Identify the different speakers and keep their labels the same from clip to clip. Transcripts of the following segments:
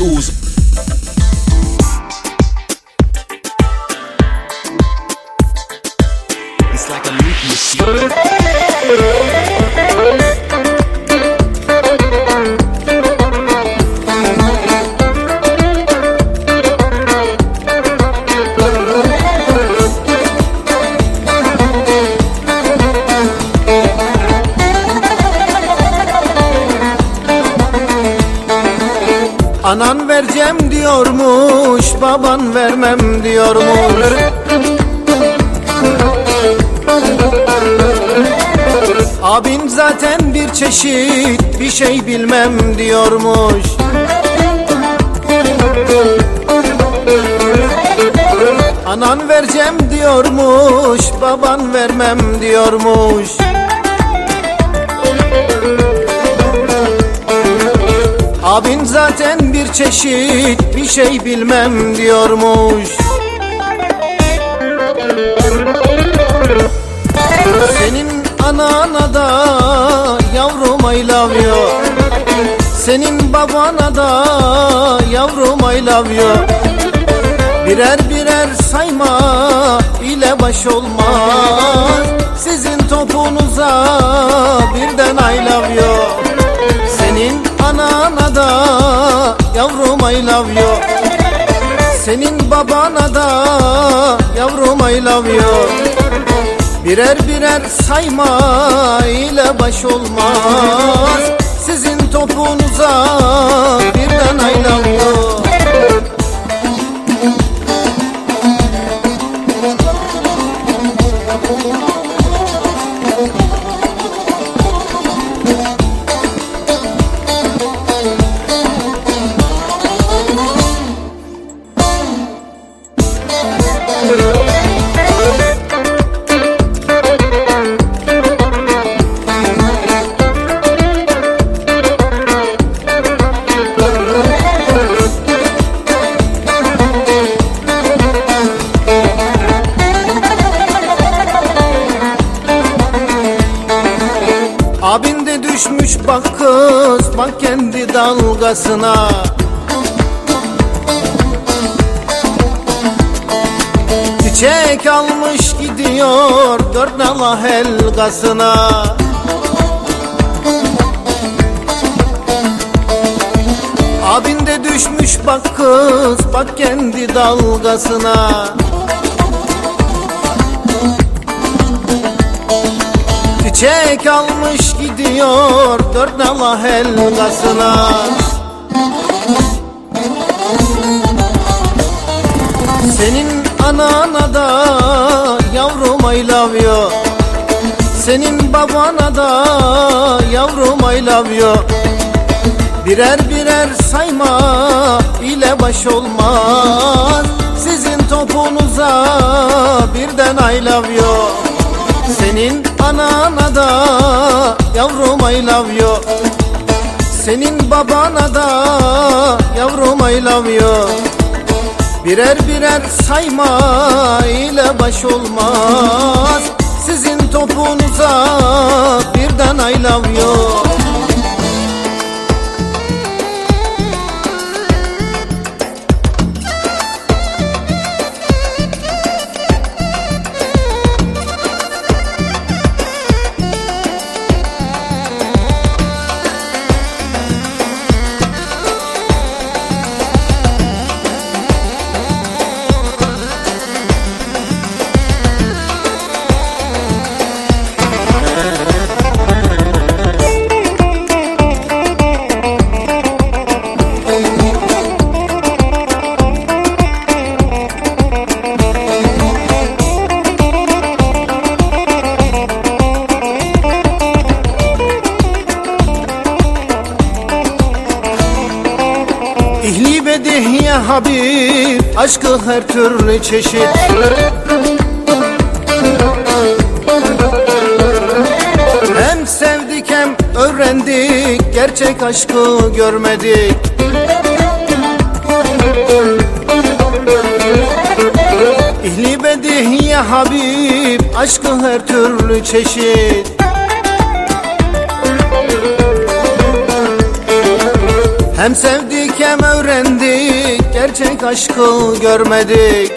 Speaker 1: ooze.
Speaker 2: Anan vereceğim diyormuş, baban vermem diyormuş. Abin zaten bir çeşit, bir şey bilmem diyormuş. Anan vereceğim diyormuş, baban vermem diyormuş. Abin zaten bir çeşit bir şey bilmem diyormuş. Senin anana da yavrum I love you. Senin babana da yavrum I love you. Birer birer sayma ile baş olmaz. Sizin topunuza I love you. Senin babana da yavrum I love you. Birer birer sayma ile baş olmaz. Sizin topunuza birden I love you De düşmüş bak kız bak kendi dalgasına. Çiçek almış gidiyor dört nala helgasına. Abin de düşmüş bak kız bak kendi dalgasına Çiçek almış gidiyor dört nala helgasına. Senin anana da yavrum I love you. Senin babana da yavrum I love you. Birer birer sayma ile baş olmaz. Sizin topunuza birden I love you Senin anana da yavrum I love you. Senin babana da yavrum I love you. Birer birer sayma ile baş olmaz. Sizin topunuza birden I love you Habib Aşkı her türlü çeşit. Hem sevdik hem öğrendik. Gerçek aşkı görmedik. İhli ve dihye Habib Aşkı her türlü çeşit. Hem sevdik hem öğrendik Gerçek aşkı görmedik.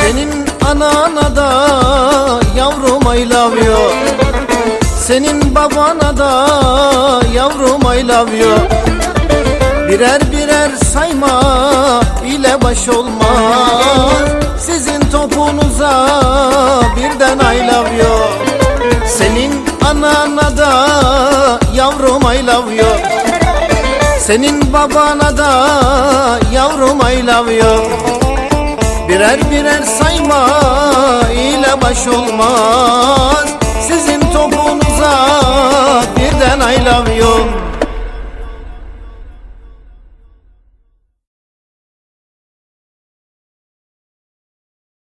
Speaker 2: Senin anana da yavrum I love you Senin babana da yavrum I love you Birer birer sayma ile baş olmaz. Sizin topunuza birden I love you Senin anana da yavrum I love you. Senin babana da yavrum I love you. Birer birer sayma ile baş olmaz